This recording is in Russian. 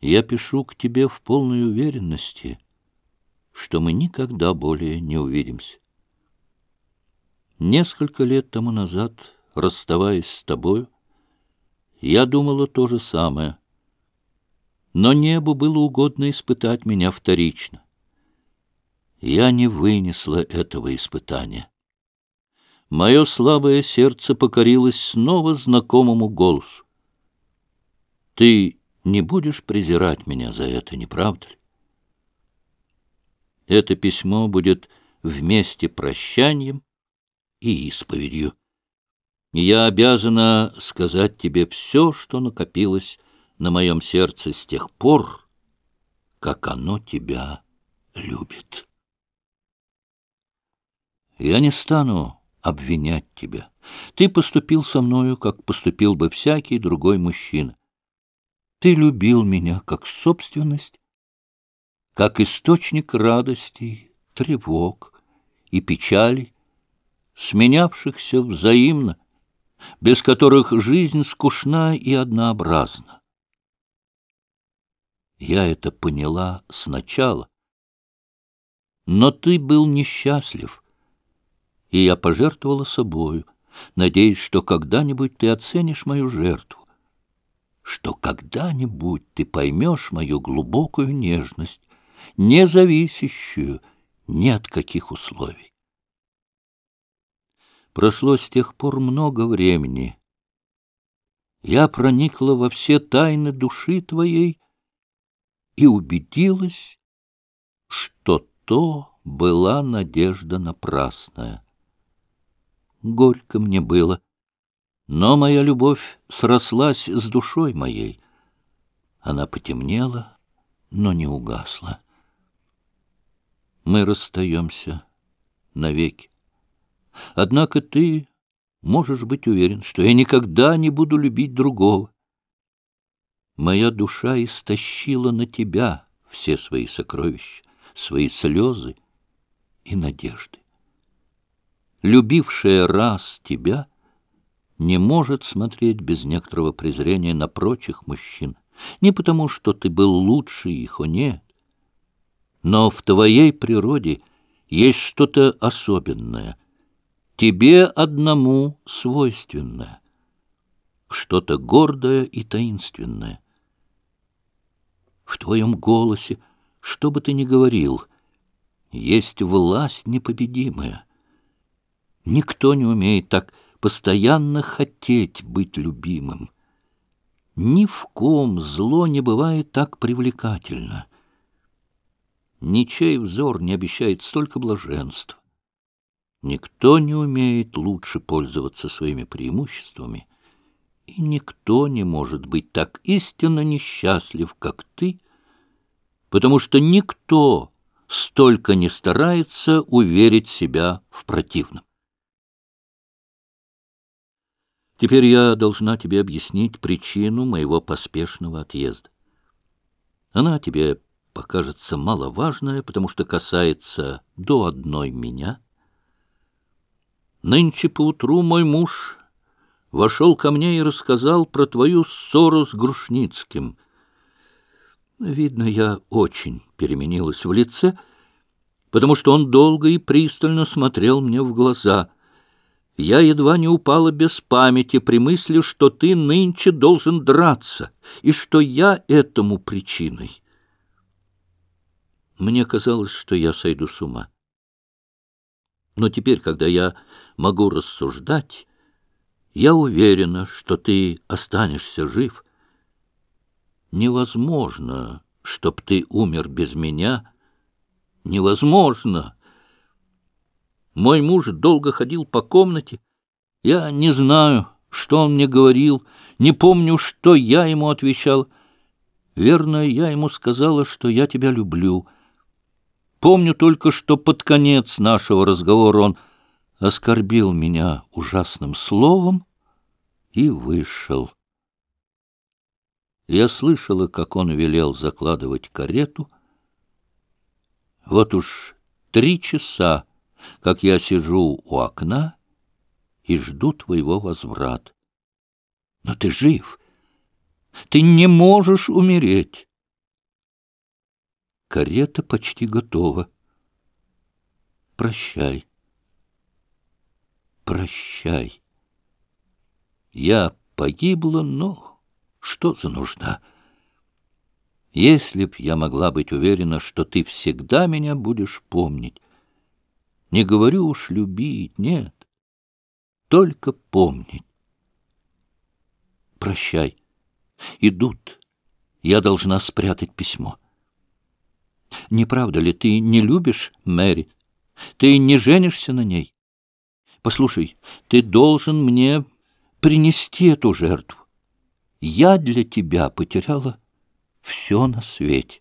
Я пишу к тебе в полной уверенности, что мы никогда более не увидимся. Несколько лет тому назад, расставаясь с тобою, я думала то же самое. Но небу было угодно испытать меня вторично. Я не вынесла этого испытания. Мое слабое сердце покорилось снова знакомому голосу. Ты не будешь презирать меня за это, не правда ли? Это письмо будет вместе прощанием и исповедью. Я обязана сказать тебе все, что накопилось на моем сердце с тех пор, как оно тебя любит. Я не стану обвинять тебя. Ты поступил со мною, как поступил бы всякий другой мужчина. Ты любил меня как собственность, как источник радостей, тревог и печалей, сменявшихся взаимно, без которых жизнь скучна и однообразна. Я это поняла сначала, но ты был несчастлив, и я пожертвовала собою, надеясь, что когда-нибудь ты оценишь мою жертву что когда-нибудь ты поймешь мою глубокую нежность, не зависящую ни от каких условий. Прошло с тех пор много времени. Я проникла во все тайны души твоей и убедилась, что то была надежда напрасная. Горько мне было, но моя любовь срослась с душой моей. Она потемнела, но не угасла. Мы расстаемся навеки. Однако ты можешь быть уверен, что я никогда не буду любить другого. Моя душа истощила на тебя все свои сокровища, свои слезы и надежды. Любившая раз тебя — не может смотреть без некоторого презрения на прочих мужчин. Не потому, что ты был лучше их, о нет. Но в твоей природе есть что-то особенное, тебе одному свойственное, что-то гордое и таинственное. В твоем голосе, что бы ты ни говорил, есть власть непобедимая. Никто не умеет так постоянно хотеть быть любимым. Ни в ком зло не бывает так привлекательно. Ничей взор не обещает столько блаженства. Никто не умеет лучше пользоваться своими преимуществами, и никто не может быть так истинно несчастлив, как ты, потому что никто столько не старается уверить себя в противном. Теперь я должна тебе объяснить причину моего поспешного отъезда. Она тебе покажется маловажная, потому что касается до одной меня. Нынче поутру мой муж вошел ко мне и рассказал про твою ссору с Грушницким. Видно, я очень переменилась в лице, потому что он долго и пристально смотрел мне в глаза — я едва не упала без памяти при мысли, что ты нынче должен драться, и что я этому причиной. Мне казалось, что я сойду с ума. Но теперь, когда я могу рассуждать, я уверена, что ты останешься жив. Невозможно, чтоб ты умер без меня. Невозможно. Мой муж долго ходил по комнате. Я не знаю, что он мне говорил, не помню, что я ему отвечал. Верно, я ему сказала, что я тебя люблю. Помню только, что под конец нашего разговора он оскорбил меня ужасным словом и вышел. Я слышала, как он велел закладывать карету. Вот уж три часа как я сижу у окна и жду твоего возврата. Но ты жив. Ты не можешь умереть. Карета почти готова. Прощай. Прощай. Я погибла, но что за нужда? Если б я могла быть уверена, что ты всегда меня будешь помнить. Не говорю уж любить, нет. Только помнить. Прощай. Идут. Я должна спрятать письмо. Не правда ли, ты не любишь Мэри? Ты не женишься на ней? Послушай, ты должен мне принести эту жертву. Я для тебя потеряла все на свете.